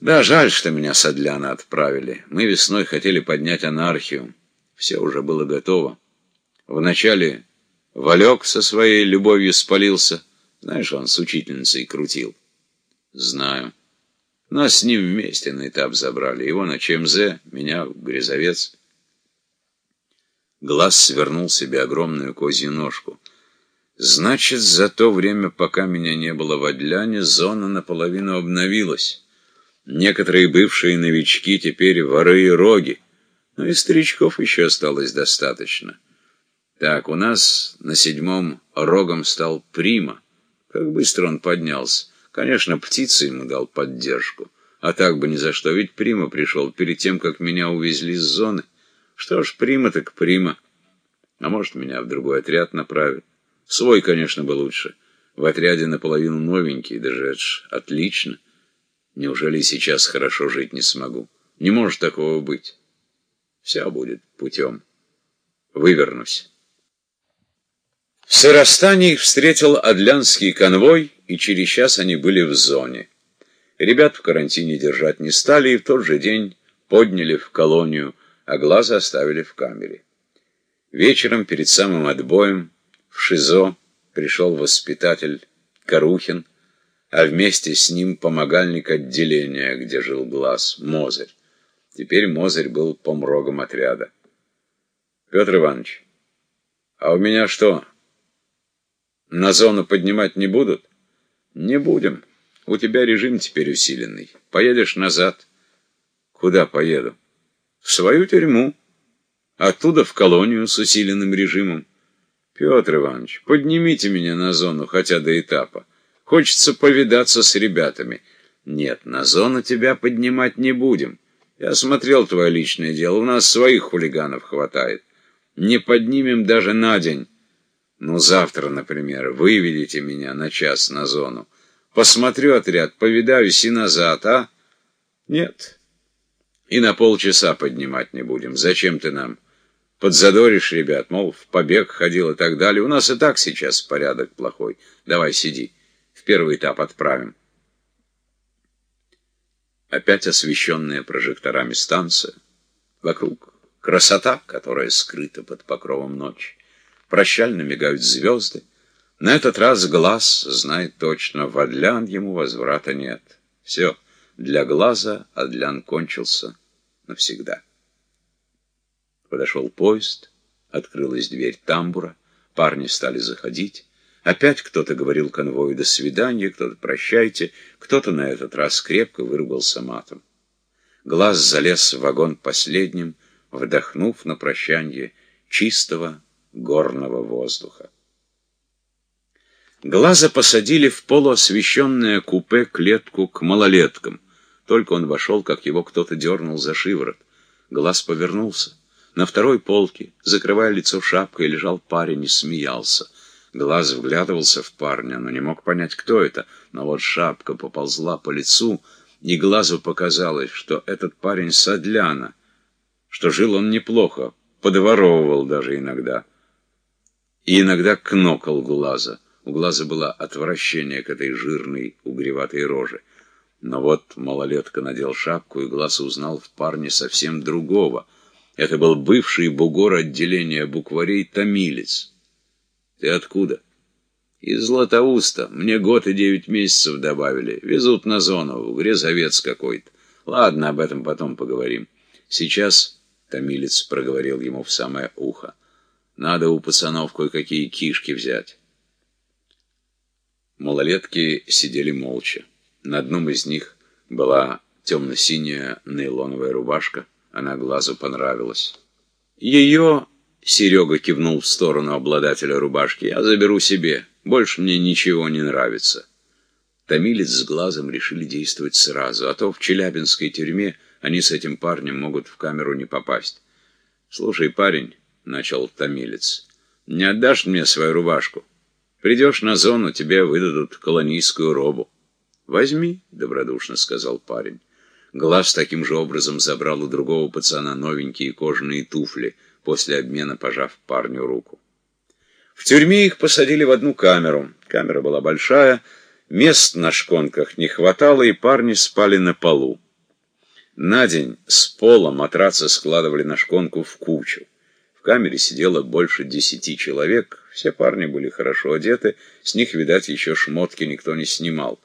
Да, жаль, что меня с Адляна отправили. Мы весной хотели поднять анархию. Все уже было готово. Вначале Валек со своей любовью спалился. Знаешь, он с учительницей крутил. Знаю. Нас с ним вместе на этап забрали. Его на ЧМЗ, меня в Грязовец. Глаз свернул себе огромную козью ножку. Значит, за то время, пока меня не было в Адляне, зона наполовину обновилась. Некоторые бывшие новички теперь воры и роги. Но и старичков еще осталось достаточно. Так, у нас на седьмом рогом стал Прима. Как быстро он поднялся. Конечно, птица ему дал поддержку. А так бы ни за что, ведь Прима пришел перед тем, как меня увезли с зоны. Что ж, Прима так Прима. А может, меня в другой отряд направят. Свой, конечно, бы лучше. В отряде наполовину новенький, даже это ж отлично. Неужели сейчас хорошо жить не смогу? Не может такого быть. Все будет путем. Вывернусь. В Сыростане их встретил Адлянский конвой, и через час они были в зоне. Ребят в карантине держать не стали, и в тот же день подняли в колонию, а глаза оставили в камере. Вечером, перед самым отбоем, в ШИЗО пришел воспитатель Карухин, а вместе с ним помогальник отделения, где жил глаз, Мозырь. Теперь Мозырь был помрогом отряда. Петр Иванович, а у меня что, на зону поднимать не будут? Не будем. У тебя режим теперь усиленный. Поедешь назад. Куда поеду? В свою тюрьму. Оттуда в колонию с усиленным режимом. Петр Иванович, поднимите меня на зону, хотя до этапа. Хочется повидаться с ребятами. Нет, на зону тебя поднимать не будем. Я смотрел твое личное дело, у нас своих хулиганов хватает. Не поднимем даже на день. Ну, завтра, например, выведите меня на час на зону. Посмотрю отряд, повидаюсь и назад, а? Нет. И на полчаса поднимать не будем. Зачем ты нам? Подзадоришь ребят, мол, в побег ходил и так далее. У нас и так сейчас порядок плохой. Давай, сиди. В первый этап отправим. Опять освещенная прожекторами станция. Вокруг красота, которая скрыта под покровом ночи. Прощально мигают звезды. На этот раз глаз знает точно, в Адлян ему возврата нет. Все, для глаза Адлян кончился навсегда. Подошел поезд, открылась дверь тамбура, парни стали заходить. Опять кто-то говорил конвою «до свидания», кто-то «прощайте», кто-то на этот раз крепко выругался матом. Глаз залез в вагон последним, вдохнув на прощанье чистого горного воздуха. Глаза посадили в полуосвещенное купе клетку к малолеткам. Только он вошел, как его кто-то дернул за шиворот. Глаз повернулся. На второй полке, закрывая лицо шапкой, лежал парень и смеялся. Глаз вглядывался в парня, но не мог понять, кто это. Но вот шапка поползла по лицу, и глазу показалось, что этот парень Садляна, что жил он неплохо, подворовывал даже иногда. И иногда кнокал глаза. У глаза было отвращение к этой жирной, угреватой роже. Но вот малолетка надел шапку, и глаз узнал в парне совсем другого — это был бывший бугор отделения букварей Томилец. Ты откуда? Из Златоуста. Мне год и девять месяцев добавили. Везут на зону, в грязовец какой-то. Ладно, об этом потом поговорим. Сейчас, Томилец проговорил ему в самое ухо, надо у пацанов кое-какие кишки взять. Малолетки сидели молча. На одном из них была темно-синяя нейлоновая рубашка, она глазу понравилась. Ее, Серега кивнул в сторону обладателя рубашки, я заберу себе. Больше мне ничего не нравится. Томилец с глазом решили действовать сразу, а то в Челябинской тюрьме они с этим парнем могут в камеру не попасть. «Слушай, парень», — начал Томилец, — «не отдашь мне свою рубашку? Придешь на зону, тебе выдадут колонийскую робу». «Возьми», — добродушно сказал парень. Глаз таким же образом забрал у другого пацана новенькие кожаные туфли, после обмена пожав парню руку. В тюрьме их посадили в одну камеру. Камера была большая, мест на шконках не хватало, и парни спали на полу. На день с пола матрацы складывали на шконку в кучу. В камере сидело больше десяти человек, все парни были хорошо одеты, с них, видать, еще шмотки никто не снимал.